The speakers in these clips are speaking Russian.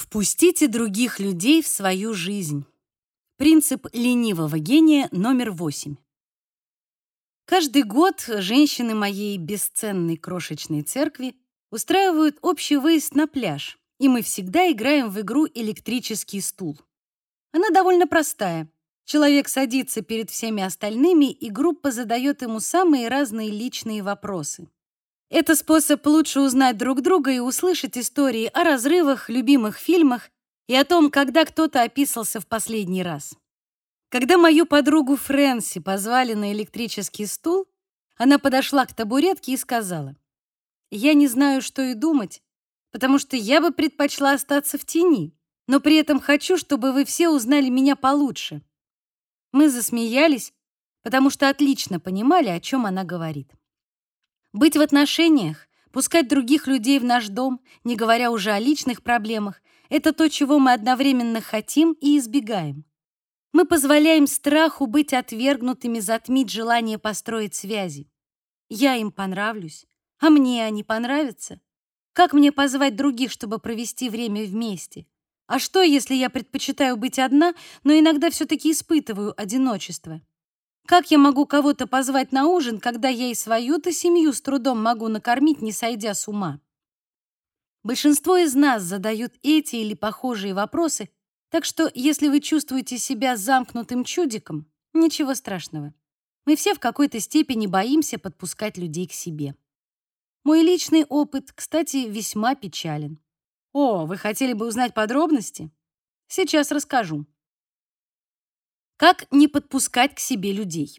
Впустите других людей в свою жизнь. Принцип ленивого гения номер восемь. Каждый год женщины моей бесценной крошечной церкви устраивают общий выезд на пляж, и мы всегда играем в игру «Электрический стул». Она довольно простая. Человек садится перед всеми остальными, и группа задает ему самые разные личные вопросы. Это способ лучше узнать друг друга и услышать истории о разрывах, любимых фильмах и о том, когда кто-то описался в последний раз. Когда мою подругу Фрэнси позвали на электрический стул, она подошла к табуретке и сказала, «Я не знаю, что и думать, потому что я бы предпочла остаться в тени, но при этом хочу, чтобы вы все узнали меня получше». Мы засмеялись, потому что отлично понимали, о чем она говорит. Быть в отношениях, пускать других людей в наш дом, не говоря уже о личных проблемах, это то, чего мы одновременно хотим и избегаем. Мы позволяем страху быть отвергнутыми затмить желание построить связи. Я им понравлюсь, а мне они понравятся. Как мне позвать других, чтобы провести время вместе? А что, если я предпочитаю быть одна, но иногда все-таки испытываю одиночество? Как я могу кого-то позвать на ужин, когда я и свою-то семью с трудом могу накормить, не сойдя с ума? Большинство из нас задают эти или похожие вопросы, так что если вы чувствуете себя замкнутым чудиком, ничего страшного. Мы все в какой-то степени боимся подпускать людей к себе. Мой личный опыт, кстати, весьма печален. О, вы хотели бы узнать подробности? Сейчас расскажу. Как не подпускать к себе людей?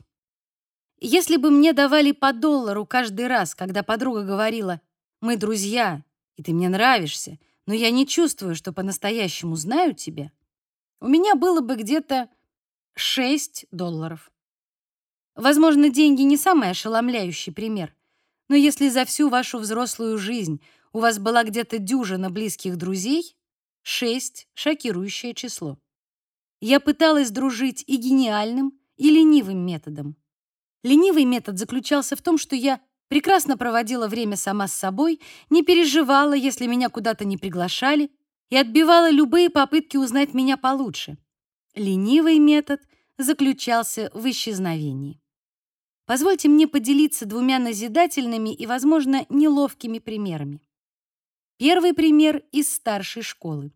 Если бы мне давали по доллару каждый раз, когда подруга говорила «Мы друзья, и ты мне нравишься, но я не чувствую, что по-настоящему знаю тебя», у меня было бы где-то 6 долларов. Возможно, деньги не самый ошеломляющий пример, но если за всю вашу взрослую жизнь у вас была где-то дюжина близких друзей, 6 — шокирующее число. Я пыталась дружить и гениальным, и ленивым методом. Ленивый метод заключался в том, что я прекрасно проводила время сама с собой, не переживала, если меня куда-то не приглашали, и отбивала любые попытки узнать меня получше. Ленивый метод заключался в исчезновении. Позвольте мне поделиться двумя назидательными и, возможно, неловкими примерами. Первый пример из старшей школы.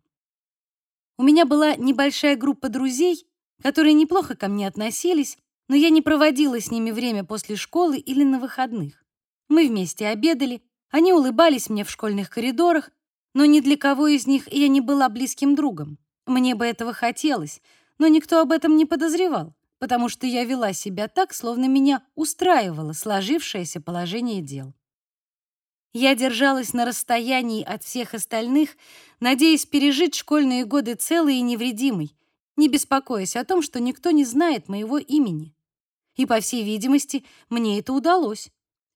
У меня была небольшая группа друзей, которые неплохо ко мне относились, но я не проводила с ними время после школы или на выходных. Мы вместе обедали, они улыбались мне в школьных коридорах, но ни для кого из них я не была близким другом. Мне бы этого хотелось, но никто об этом не подозревал, потому что я вела себя так, словно меня устраивало сложившееся положение дел. Я держалась на расстоянии от всех остальных, надеясь пережить школьные годы целой и невредимой, не беспокоясь о том, что никто не знает моего имени. И, по всей видимости, мне это удалось,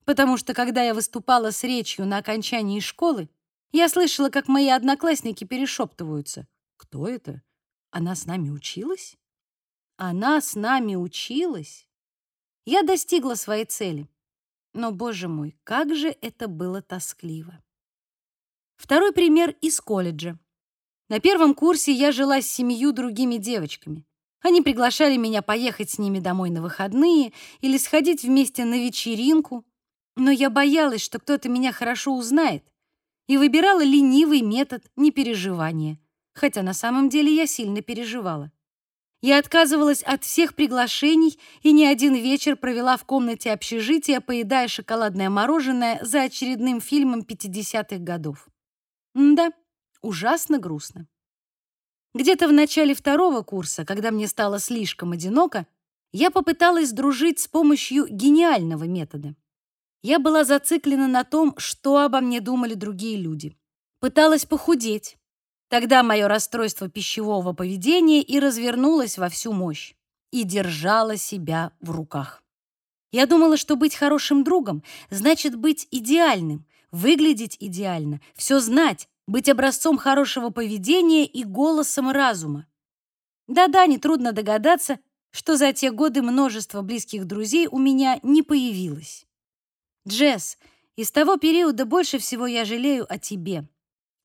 потому что, когда я выступала с речью на окончании школы, я слышала, как мои одноклассники перешептываются. «Кто это? Она с нами училась? Она с нами училась?» Я достигла своей цели. Но, боже мой, как же это было тоскливо. Второй пример из колледжа. На первом курсе я жила с семью другими девочками. Они приглашали меня поехать с ними домой на выходные или сходить вместе на вечеринку, но я боялась, что кто-то меня хорошо узнает, и выбирала ленивый метод непереживания, хотя на самом деле я сильно переживала. Я отказывалась от всех приглашений и не один вечер провела в комнате общежития, поедая шоколадное мороженое за очередным фильмом 50-х годов. М да, ужасно грустно. Где-то в начале второго курса, когда мне стало слишком одиноко, я попыталась дружить с помощью гениального метода. Я была зациклена на том, что обо мне думали другие люди. Пыталась похудеть, Тогда мое расстройство пищевого поведения и развернулось во всю мощь и держала себя в руках. Я думала, что быть хорошим другом значит быть идеальным, выглядеть идеально, все знать, быть образцом хорошего поведения и голосом разума. Да-да, нетрудно догадаться, что за те годы множество близких друзей у меня не появилось. Джесс, из того периода больше всего я жалею о тебе.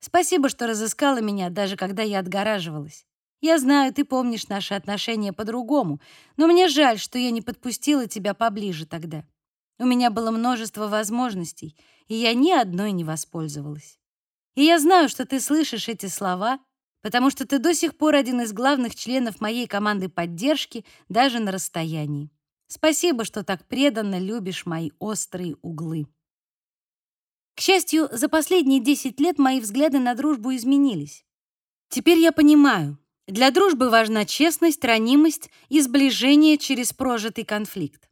Спасибо, что разыскала меня, даже когда я отгораживалась. Я знаю, ты помнишь наши отношения по-другому, но мне жаль, что я не подпустила тебя поближе тогда. У меня было множество возможностей, и я ни одной не воспользовалась. И я знаю, что ты слышишь эти слова, потому что ты до сих пор один из главных членов моей команды поддержки даже на расстоянии. Спасибо, что так преданно любишь мои острые углы. К счастью, за последние 10 лет мои взгляды на дружбу изменились. Теперь я понимаю, для дружбы важна честность, ранимость и сближение через прожитый конфликт.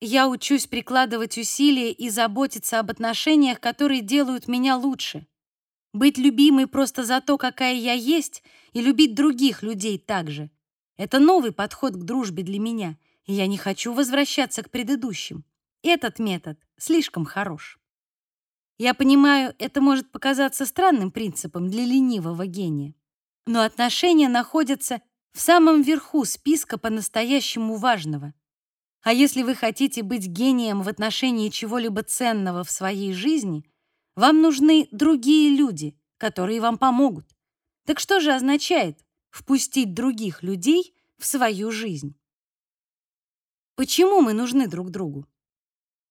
Я учусь прикладывать усилия и заботиться об отношениях, которые делают меня лучше. Быть любимой просто за то, какая я есть, и любить других людей также. Это новый подход к дружбе для меня, и я не хочу возвращаться к предыдущим. Этот метод слишком хорош. Я понимаю, это может показаться странным принципом для ленивого гения, но отношения находятся в самом верху списка по-настоящему важного. А если вы хотите быть гением в отношении чего-либо ценного в своей жизни, вам нужны другие люди, которые вам помогут. Так что же означает впустить других людей в свою жизнь? Почему мы нужны друг другу?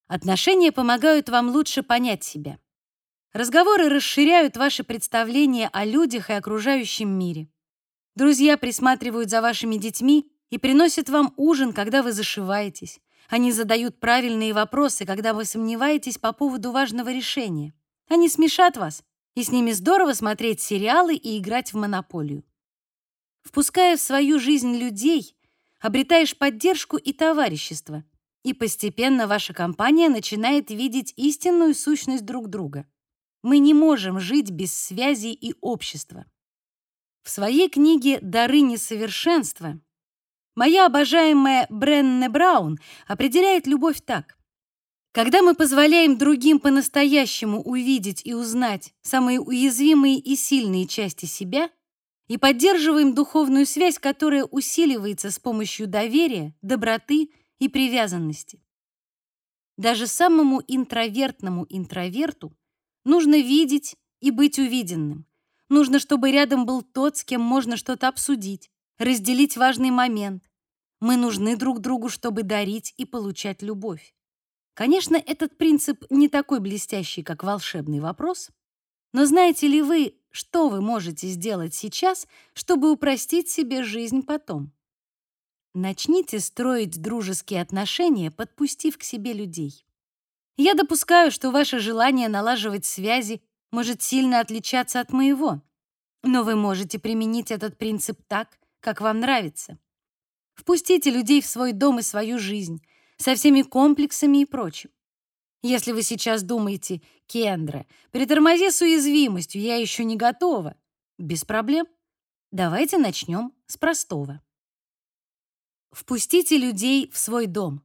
Отношения помогают вам лучше понять себя. Разговоры расширяют ваши представления о людях и окружающем мире. Друзья присматривают за вашими детьми и приносят вам ужин, когда вы зашиваетесь. Они задают правильные вопросы, когда вы сомневаетесь по поводу важного решения. Они смешат вас, и с ними здорово смотреть сериалы и играть в монополию. Впуская в свою жизнь людей, обретаешь поддержку и товарищество, и постепенно ваша компания начинает видеть истинную сущность друг друга. Мы не можем жить без связи и общества. В своей книге «Дары несовершенства» Моя обожаемая Бренне Браун определяет любовь так. Когда мы позволяем другим по-настоящему увидеть и узнать самые уязвимые и сильные части себя и поддерживаем духовную связь, которая усиливается с помощью доверия, доброты и привязанности. Даже самому интровертному интроверту нужно видеть и быть увиденным. Нужно, чтобы рядом был тот, с кем можно что-то обсудить, разделить важный момент, мы нужны друг другу, чтобы дарить и получать любовь. Конечно, этот принцип не такой блестящий, как волшебный вопрос, но знаете ли вы, что вы можете сделать сейчас, чтобы упростить себе жизнь потом? Начните строить дружеские отношения, подпустив к себе людей. Я допускаю, что ваше желание налаживать связи может сильно отличаться от моего, но вы можете применить этот принцип так, как вам нравится. Впустите людей в свой дом и свою жизнь, со всеми комплексами и прочим. Если вы сейчас думаете, Кендра, притормози с уязвимостью, я еще не готова. Без проблем. Давайте начнем с простого. Впустите людей в свой дом.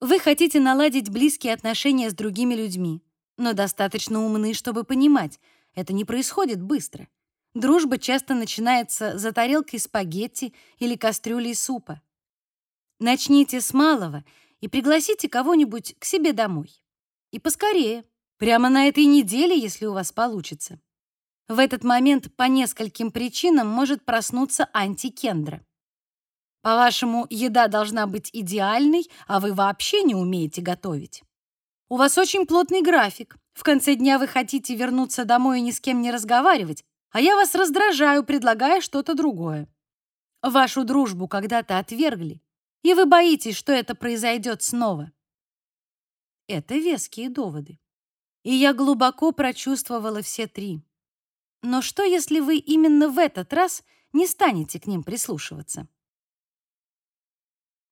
Вы хотите наладить близкие отношения с другими людьми, но достаточно умны, чтобы понимать, это не происходит быстро. Дружба часто начинается за тарелкой спагетти или кастрюлей супа. Начните с малого и пригласите кого-нибудь к себе домой. И поскорее, прямо на этой неделе, если у вас получится. В этот момент по нескольким причинам может проснуться антикендра. По-вашему, еда должна быть идеальной, а вы вообще не умеете готовить. У вас очень плотный график. В конце дня вы хотите вернуться домой и ни с кем не разговаривать, а я вас раздражаю, предлагая что-то другое. Вашу дружбу когда-то отвергли, и вы боитесь, что это произойдет снова. Это веские доводы. И я глубоко прочувствовала все три. Но что, если вы именно в этот раз не станете к ним прислушиваться?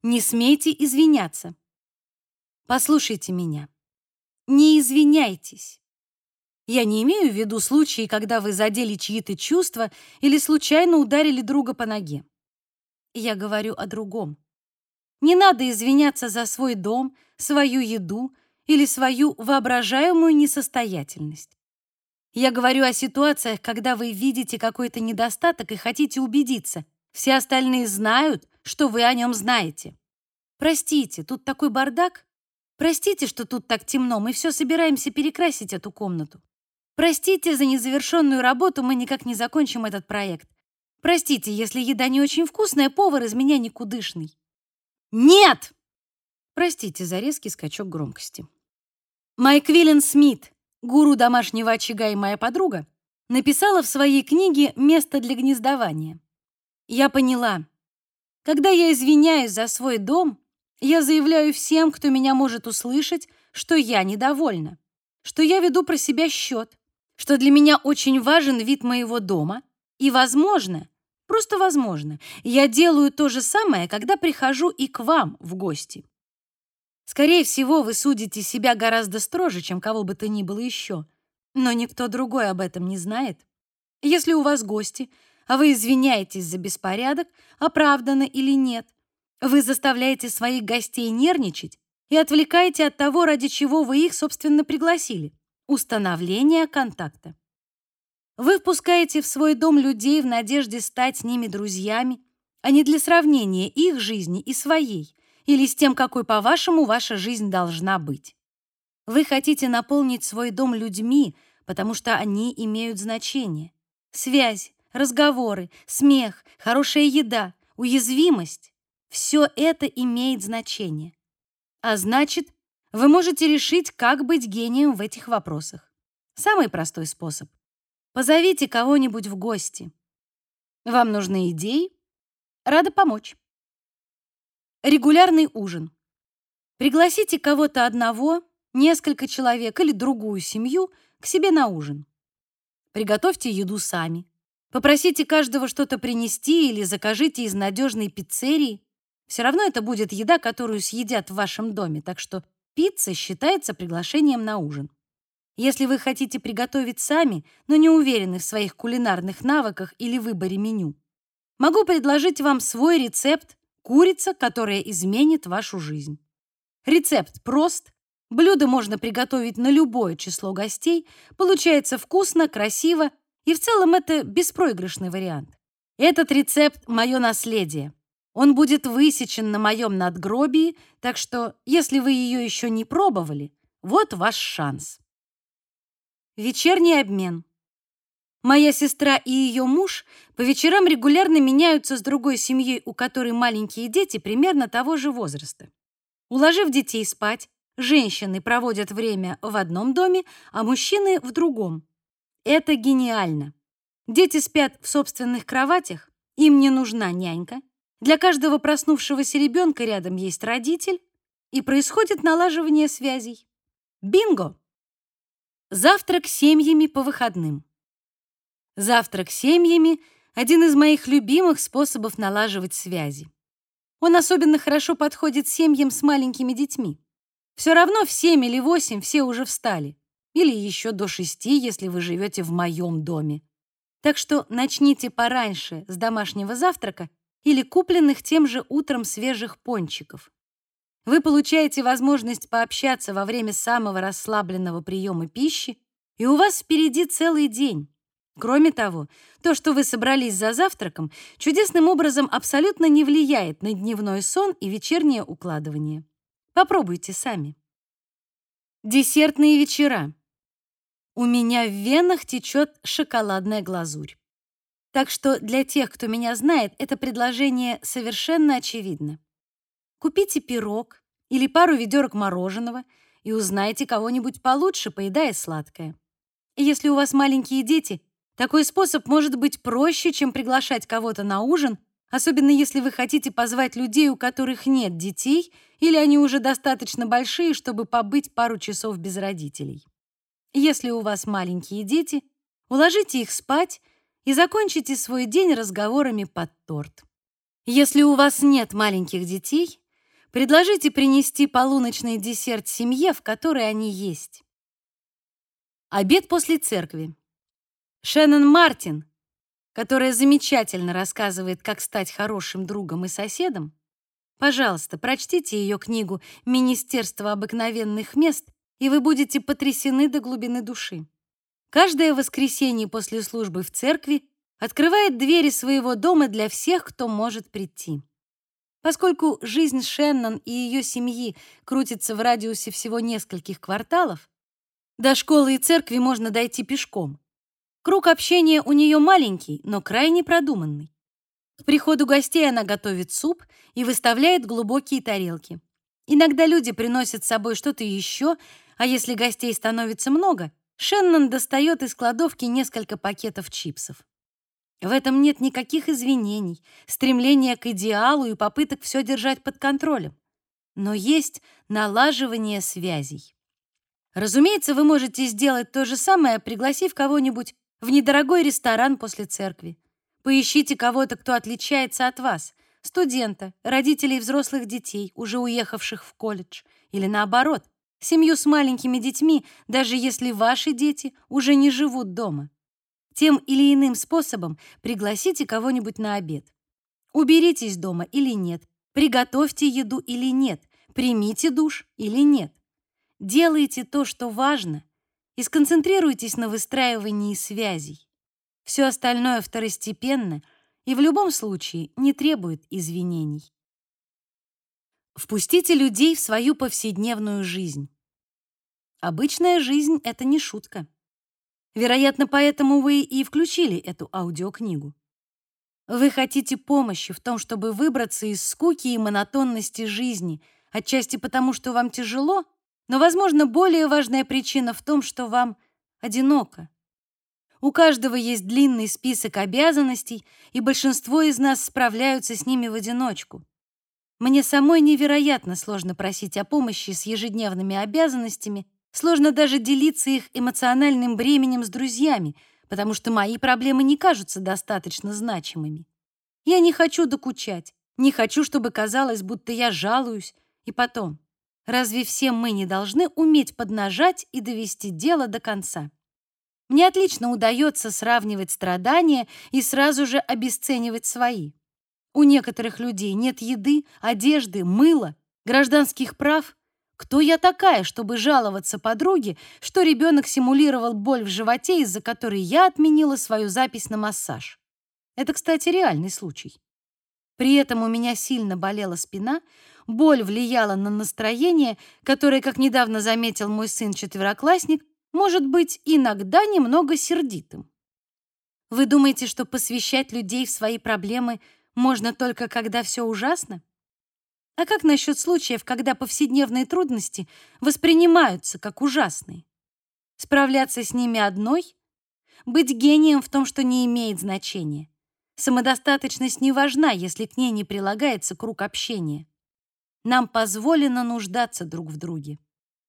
Не смейте извиняться. Послушайте меня. Не извиняйтесь. Я не имею в виду случаи, когда вы задели чьи-то чувства или случайно ударили друга по ноге. Я говорю о другом. Не надо извиняться за свой дом, свою еду или свою воображаемую несостоятельность. Я говорю о ситуациях, когда вы видите какой-то недостаток и хотите убедиться, все остальные знают, что вы о нем знаете. Простите, тут такой бардак. Простите, что тут так темно, мы все собираемся перекрасить эту комнату. Простите за незавершенную работу, мы никак не закончим этот проект. Простите, если еда не очень вкусная, повар из меня никудышный. Нет! Простите за резкий скачок громкости. Майк Виллен Смит, гуру домашнего очага и моя подруга, написала в своей книге «Место для гнездования». Я поняла. Когда я извиняюсь за свой дом, я заявляю всем, кто меня может услышать, что я недовольна, что я веду про себя счет, что для меня очень важен вид моего дома, и, возможно, просто возможно, я делаю то же самое, когда прихожу и к вам в гости. Скорее всего, вы судите себя гораздо строже, чем кого бы то ни было еще, но никто другой об этом не знает. Если у вас гости, а вы извиняетесь за беспорядок, оправданно или нет, вы заставляете своих гостей нервничать и отвлекаете от того, ради чего вы их, собственно, пригласили — установление контакта. Вы впускаете в свой дом людей в надежде стать с ними друзьями, а не для сравнения их жизни и своей, или с тем, какой, по-вашему, ваша жизнь должна быть. Вы хотите наполнить свой дом людьми, потому что они имеют значение. Связь, разговоры, смех, хорошая еда, уязвимость — все это имеет значение. А значит, вы можете решить, как быть гением в этих вопросах. Самый простой способ. Позовите кого-нибудь в гости. Вам нужны идеи? Рада помочь. Регулярный ужин. Пригласите кого-то одного, несколько человек или другую семью к себе на ужин. Приготовьте еду сами. Попросите каждого что-то принести или закажите из надежной пиццерии. Все равно это будет еда, которую съедят в вашем доме, так что пицца считается приглашением на ужин. Если вы хотите приготовить сами, но не уверены в своих кулинарных навыках или выборе меню, могу предложить вам свой рецепт курица, которая изменит вашу жизнь. Рецепт прост, блюдо можно приготовить на любое число гостей, получается вкусно, красиво и в целом это беспроигрышный вариант. Этот рецепт — мое наследие. Он будет высечен на моем надгробии, так что, если вы ее еще не пробовали, вот ваш шанс. Вечерний обмен. Моя сестра и ее муж по вечерам регулярно меняются с другой семьей, у которой маленькие дети примерно того же возраста. Уложив детей спать, женщины проводят время в одном доме, а мужчины в другом. Это гениально. Дети спят в собственных кроватях, им не нужна нянька, для каждого проснувшегося ребенка рядом есть родитель, и происходит налаживание связей. Бинго! Завтрак семьями по выходным. Завтрак семьями — один из моих любимых способов налаживать связи. Он особенно хорошо подходит семьям с маленькими детьми. Все равно в семь или восемь все уже встали. Или еще до шести, если вы живете в моем доме. Так что начните пораньше с домашнего завтрака или купленных тем же утром свежих пончиков. Вы получаете возможность пообщаться во время самого расслабленного приема пищи, и у вас впереди целый день. Кроме того, то, что вы собрались за завтраком, чудесным образом абсолютно не влияет на дневной сон и вечернее укладывание. Попробуйте сами. Десертные вечера. У меня в венах течет шоколадная глазурь. Так что для тех, кто меня знает, это предложение совершенно очевидно. Купите пирог или пару ведерок мороженого и узнайте кого-нибудь получше, поедая сладкое. И если у вас маленькие дети, такой способ может быть проще, чем приглашать кого-то на ужин, особенно если вы хотите позвать людей, у которых нет детей, или они уже достаточно большие, чтобы побыть пару часов без родителей. Если у вас маленькие дети, уложите их спать и закончите свой день разговорами под торт. Если у вас нет маленьких детей, предложите принести полуночный десерт семье, в которой они есть. Обед после церкви. Шеннон Мартин, которая замечательно рассказывает, как стать хорошим другом и соседом, пожалуйста, прочтите ее книгу «Министерство обыкновенных мест», и вы будете потрясены до глубины души. Каждое воскресенье после службы в церкви открывает двери своего дома для всех, кто может прийти. Поскольку жизнь Шеннон и ее семьи крутится в радиусе всего нескольких кварталов, До школы и церкви можно дойти пешком. Круг общения у нее маленький, но крайне продуманный. К приходу гостей она готовит суп и выставляет глубокие тарелки. Иногда люди приносят с собой что-то еще, а если гостей становится много, Шеннон достает из кладовки несколько пакетов чипсов. В этом нет никаких извинений, стремления к идеалу и попыток все держать под контролем. Но есть налаживание связей. Разумеется, вы можете сделать то же самое, пригласив кого-нибудь в недорогой ресторан после церкви. Поищите кого-то, кто отличается от вас, студента, родителей взрослых детей, уже уехавших в колледж, или наоборот, семью с маленькими детьми, даже если ваши дети уже не живут дома. Тем или иным способом пригласите кого-нибудь на обед. Уберитесь дома или нет, приготовьте еду или нет, примите душ или нет. Делайте то, что важно, и сконцентрируйтесь на выстраивании связей. Все остальное второстепенно и в любом случае не требует извинений. Впустите людей в свою повседневную жизнь. Обычная жизнь — это не шутка. Вероятно, поэтому вы и включили эту аудиокнигу. Вы хотите помощи в том, чтобы выбраться из скуки и монотонности жизни, отчасти потому, что вам тяжело, но, возможно, более важная причина в том, что вам одиноко. У каждого есть длинный список обязанностей, и большинство из нас справляются с ними в одиночку. Мне самой невероятно сложно просить о помощи с ежедневными обязанностями, Сложно даже делиться их эмоциональным бременем с друзьями, потому что мои проблемы не кажутся достаточно значимыми. Я не хочу докучать, не хочу, чтобы казалось, будто я жалуюсь. И потом, разве все мы не должны уметь поднажать и довести дело до конца? Мне отлично удается сравнивать страдания и сразу же обесценивать свои. У некоторых людей нет еды, одежды, мыла, гражданских прав кто я такая, чтобы жаловаться подруге, что ребенок симулировал боль в животе, из-за которой я отменила свою запись на массаж? Это, кстати, реальный случай. При этом у меня сильно болела спина, боль влияла на настроение, которое, как недавно заметил мой сын-четвероклассник, может быть иногда немного сердитым. Вы думаете, что посвящать людей в свои проблемы можно только когда все ужасно? А как насчет случаев, когда повседневные трудности воспринимаются как ужасные? Справляться с ними одной? Быть гением в том, что не имеет значения. Самодостаточность не важна, если к ней не прилагается круг общения. Нам позволено нуждаться друг в друге.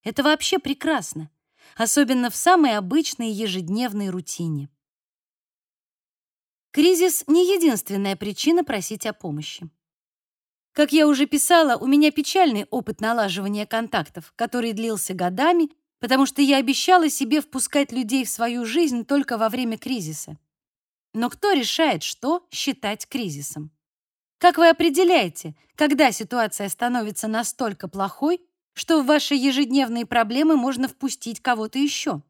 Это вообще прекрасно, особенно в самой обычной ежедневной рутине. Кризис — не единственная причина просить о помощи. Как я уже писала, у меня печальный опыт налаживания контактов, который длился годами, потому что я обещала себе впускать людей в свою жизнь только во время кризиса. Но кто решает, что считать кризисом? Как вы определяете, когда ситуация становится настолько плохой, что в ваши ежедневные проблемы можно впустить кого-то еще?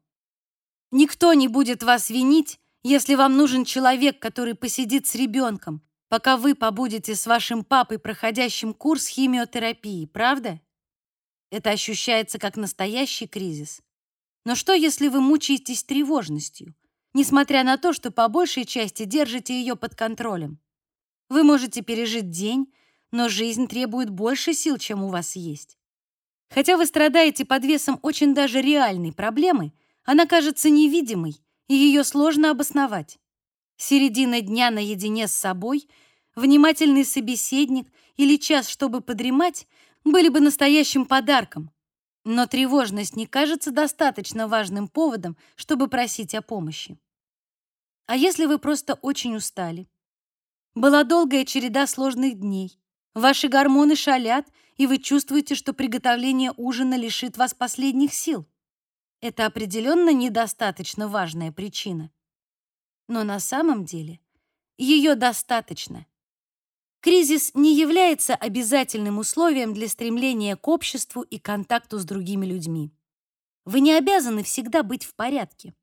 Никто не будет вас винить, если вам нужен человек, который посидит с ребенком, пока вы побудете с вашим папой, проходящим курс химиотерапии, правда? Это ощущается как настоящий кризис. Но что, если вы мучаетесь тревожностью, несмотря на то, что по большей части держите ее под контролем? Вы можете пережить день, но жизнь требует больше сил, чем у вас есть. Хотя вы страдаете под весом очень даже реальной проблемы, она кажется невидимой, и ее сложно обосновать. Середина дня наедине с собой, внимательный собеседник или час, чтобы подремать, были бы настоящим подарком. Но тревожность не кажется достаточно важным поводом, чтобы просить о помощи. А если вы просто очень устали? Была долгая череда сложных дней. Ваши гормоны шалят, и вы чувствуете, что приготовление ужина лишит вас последних сил. Это определенно недостаточно важная причина но на самом деле ее достаточно. Кризис не является обязательным условием для стремления к обществу и контакту с другими людьми. Вы не обязаны всегда быть в порядке.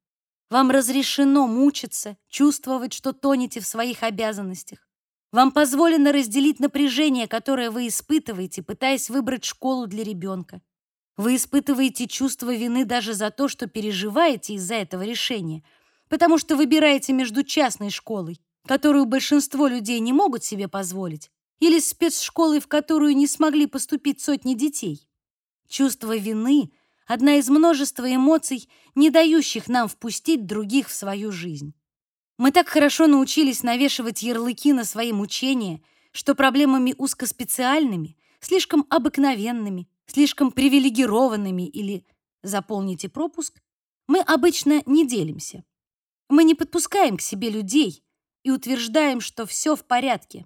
Вам разрешено мучиться, чувствовать, что тонете в своих обязанностях. Вам позволено разделить напряжение, которое вы испытываете, пытаясь выбрать школу для ребенка. Вы испытываете чувство вины даже за то, что переживаете из-за этого решения, потому что выбираете между частной школой, которую большинство людей не могут себе позволить, или спецшколой, в которую не смогли поступить сотни детей. Чувство вины — одна из множества эмоций, не дающих нам впустить других в свою жизнь. Мы так хорошо научились навешивать ярлыки на свои мучения, что проблемами узкоспециальными, слишком обыкновенными, слишком привилегированными или заполните пропуск, мы обычно не делимся. Мы не подпускаем к себе людей и утверждаем, что все в порядке.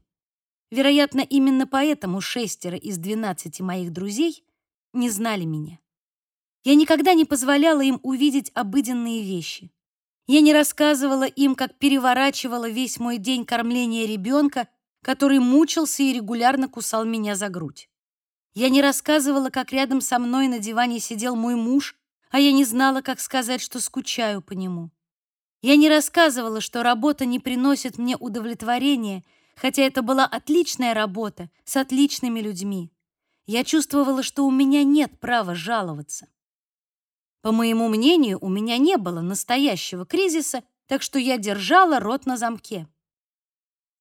Вероятно, именно поэтому шестеро из двенадцати моих друзей не знали меня. Я никогда не позволяла им увидеть обыденные вещи. Я не рассказывала им, как переворачивала весь мой день кормления ребенка, который мучился и регулярно кусал меня за грудь. Я не рассказывала, как рядом со мной на диване сидел мой муж, а я не знала, как сказать, что скучаю по нему. Я не рассказывала, что работа не приносит мне удовлетворения, хотя это была отличная работа с отличными людьми. Я чувствовала, что у меня нет права жаловаться. По моему мнению, у меня не было настоящего кризиса, так что я держала рот на замке.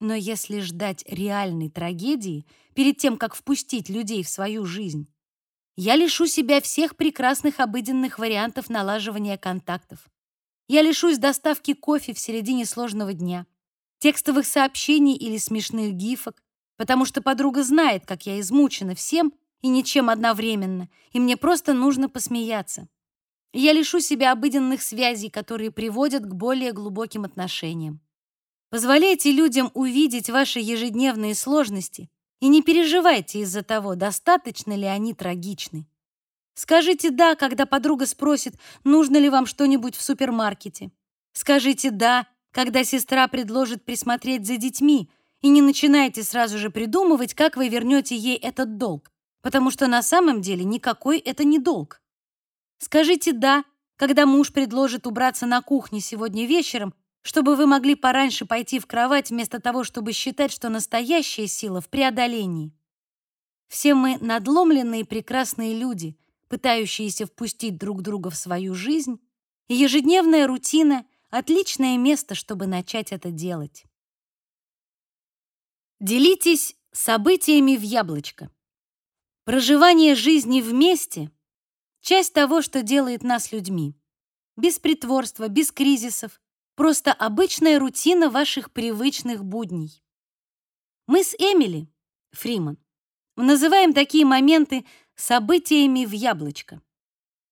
Но если ждать реальной трагедии перед тем, как впустить людей в свою жизнь, я лишу себя всех прекрасных обыденных вариантов налаживания контактов. Я лишусь доставки кофе в середине сложного дня, текстовых сообщений или смешных гифок, потому что подруга знает, как я измучена всем и ничем одновременно, и мне просто нужно посмеяться. Я лишу себя обыденных связей, которые приводят к более глубоким отношениям. Позволяйте людям увидеть ваши ежедневные сложности и не переживайте из-за того, достаточно ли они трагичны. Скажите «да», когда подруга спросит, нужно ли вам что-нибудь в супермаркете. Скажите «да», когда сестра предложит присмотреть за детьми, и не начинайте сразу же придумывать, как вы вернете ей этот долг, потому что на самом деле никакой это не долг. Скажите «да», когда муж предложит убраться на кухне сегодня вечером, чтобы вы могли пораньше пойти в кровать вместо того, чтобы считать, что настоящая сила в преодолении. Все мы надломленные прекрасные люди, пытающиеся впустить друг друга в свою жизнь, и ежедневная рутина — отличное место, чтобы начать это делать. Делитесь событиями в яблочко. Проживание жизни вместе — часть того, что делает нас людьми. Без притворства, без кризисов, Просто обычная рутина ваших привычных будней. Мы с Эмили, Фриман, называем такие моменты событиями в яблочко.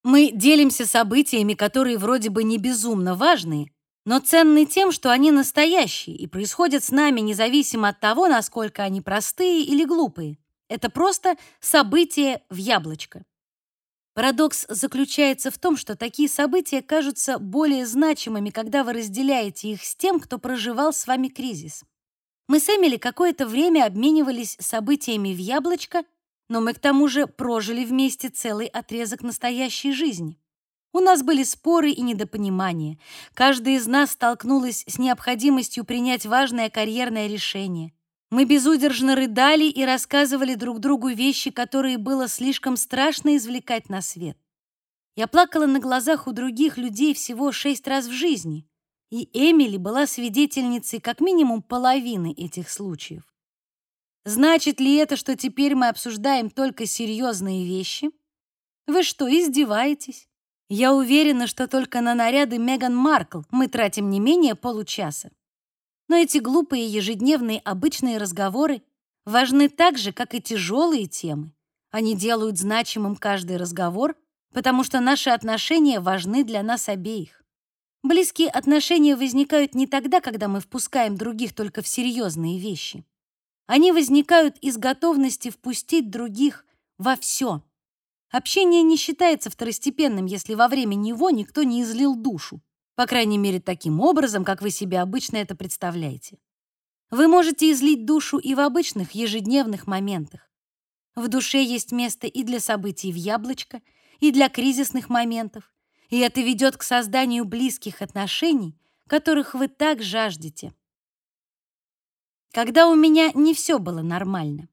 Мы делимся событиями, которые вроде бы не безумно важные, но ценны тем, что они настоящие и происходят с нами независимо от того, насколько они простые или глупые. Это просто событие в яблочко. Парадокс заключается в том, что такие события кажутся более значимыми, когда вы разделяете их с тем, кто проживал с вами кризис. Мы с Эмили какое-то время обменивались событиями в яблочко, но мы к тому же прожили вместе целый отрезок настоящей жизни. У нас были споры и недопонимания. Каждая из нас столкнулась с необходимостью принять важное карьерное решение. Мы безудержно рыдали и рассказывали друг другу вещи, которые было слишком страшно извлекать на свет. Я плакала на глазах у других людей всего шесть раз в жизни, и Эмили была свидетельницей как минимум половины этих случаев. Значит ли это, что теперь мы обсуждаем только серьезные вещи? Вы что, издеваетесь? Я уверена, что только на наряды Меган Маркл мы тратим не менее получаса. Но эти глупые ежедневные обычные разговоры важны так же, как и тяжелые темы. Они делают значимым каждый разговор, потому что наши отношения важны для нас обеих. Близкие отношения возникают не тогда, когда мы впускаем других только в серьезные вещи. Они возникают из готовности впустить других во все. Общение не считается второстепенным, если во время него никто не излил душу. По крайней мере, таким образом, как вы себе обычно это представляете. Вы можете излить душу и в обычных ежедневных моментах. В душе есть место и для событий в яблочко, и для кризисных моментов, и это ведет к созданию близких отношений, которых вы так жаждете. Когда у меня не все было нормально.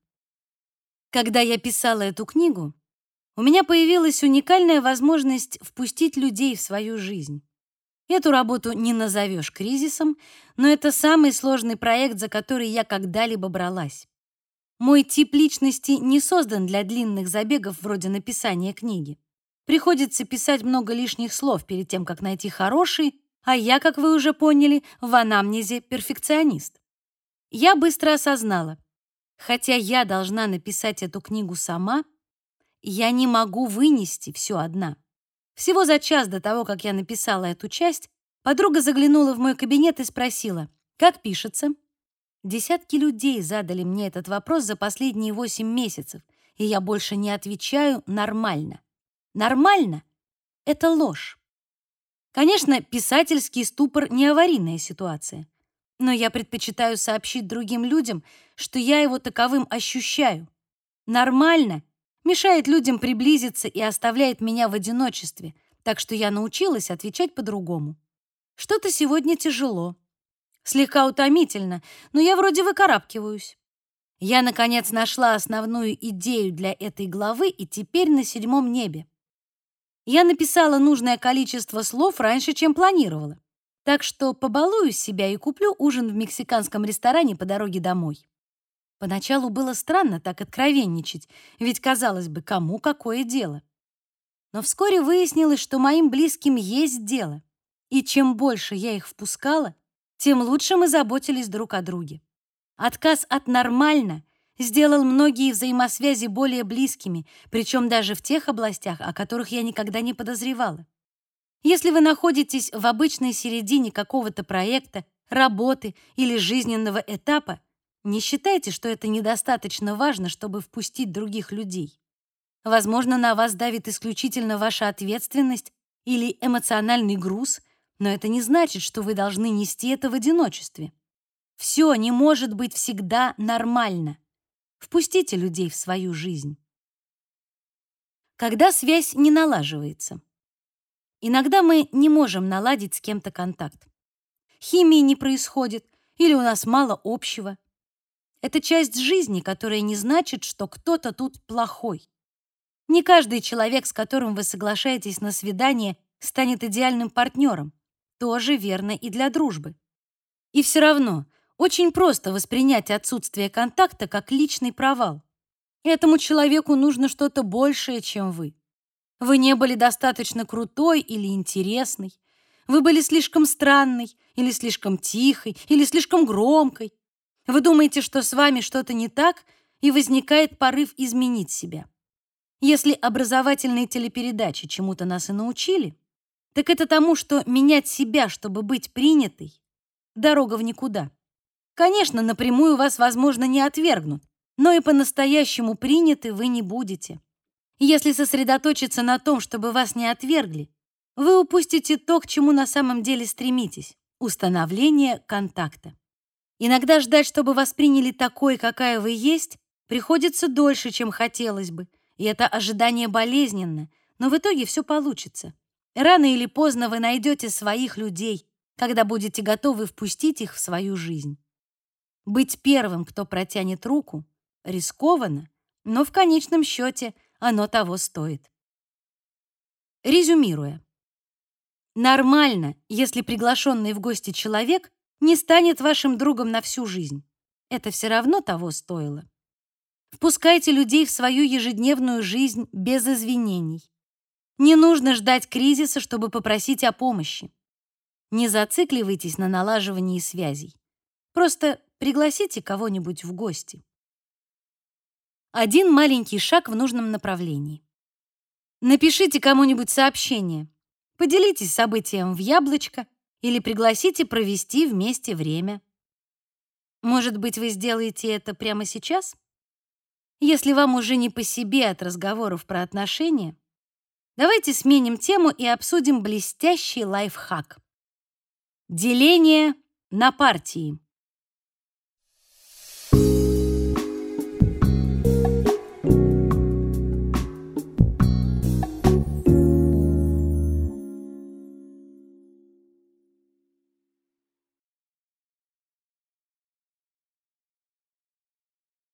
Когда я писала эту книгу, у меня появилась уникальная возможность впустить людей в свою жизнь. Эту работу не назовешь кризисом, но это самый сложный проект, за который я когда-либо бралась. Мой тип личности не создан для длинных забегов вроде написания книги. Приходится писать много лишних слов перед тем, как найти хороший, а я, как вы уже поняли, в анамнезе перфекционист. Я быстро осознала, хотя я должна написать эту книгу сама, я не могу вынести все одна. Всего за час до того, как я написала эту часть, подруга заглянула в мой кабинет и спросила, как пишется. Десятки людей задали мне этот вопрос за последние восемь месяцев, и я больше не отвечаю нормально. Нормально — это ложь. Конечно, писательский ступор — не аварийная ситуация, но я предпочитаю сообщить другим людям, что я его таковым ощущаю. Нормально мешает людям приблизиться и оставляет меня в одиночестве, так что я научилась отвечать по-другому. Что-то сегодня тяжело, слегка утомительно, но я вроде выкарабкиваюсь. Я, наконец, нашла основную идею для этой главы и теперь на седьмом небе. Я написала нужное количество слов раньше, чем планировала, так что побалую себя и куплю ужин в мексиканском ресторане по дороге домой. Поначалу было странно так откровенничать, ведь, казалось бы, кому какое дело. Но вскоре выяснилось, что моим близким есть дело, и чем больше я их впускала, тем лучше мы заботились друг о друге. Отказ от «нормально» сделал многие взаимосвязи более близкими, причем даже в тех областях, о которых я никогда не подозревала. Если вы находитесь в обычной середине какого-то проекта, работы или жизненного этапа, не считайте, что это недостаточно важно, чтобы впустить других людей. Возможно, на вас давит исключительно ваша ответственность или эмоциональный груз, но это не значит, что вы должны нести это в одиночестве. Все не может быть всегда нормально. Впустите людей в свою жизнь. Когда связь не налаживается. Иногда мы не можем наладить с кем-то контакт. Химии не происходит, или у нас мало общего, это часть жизни, которая не значит, что кто-то тут плохой. Не каждый человек, с которым вы соглашаетесь на свидание, станет идеальным партнером. Тоже верно и для дружбы. И все равно очень просто воспринять отсутствие контакта как личный провал. Этому человеку нужно что-то большее, чем вы. Вы не были достаточно крутой или интересной. Вы были слишком странной, или слишком тихой, или слишком громкой, вы думаете, что с вами что-то не так, и возникает порыв изменить себя. Если образовательные телепередачи чему-то нас и научили, так это тому, что менять себя, чтобы быть принятой, дорога в никуда. Конечно, напрямую вас, возможно, не отвергнут, но и по-настоящему приняты вы не будете. Если сосредоточиться на том, чтобы вас не отвергли, вы упустите то, к чему на самом деле стремитесь — установление контакта. Иногда ждать, чтобы вас приняли такой, какая вы есть, приходится дольше, чем хотелось бы, и это ожидание болезненно, но в итоге все получится. Рано или поздно вы найдете своих людей, когда будете готовы впустить их в свою жизнь. Быть первым, кто протянет руку, рискованно, но в конечном счете оно того стоит. Резюмируя. Нормально, если приглашенный в гости человек не станет вашим другом на всю жизнь. Это все равно того стоило. Впускайте людей в свою ежедневную жизнь без извинений. Не нужно ждать кризиса, чтобы попросить о помощи. Не зацикливайтесь на налаживании связей. Просто пригласите кого-нибудь в гости. Один маленький шаг в нужном направлении. Напишите кому-нибудь сообщение. Поделитесь событием в яблочко или пригласите провести вместе время. Может быть, вы сделаете это прямо сейчас? Если вам уже не по себе от разговоров про отношения, давайте сменим тему и обсудим блестящий лайфхак. Деление на партии.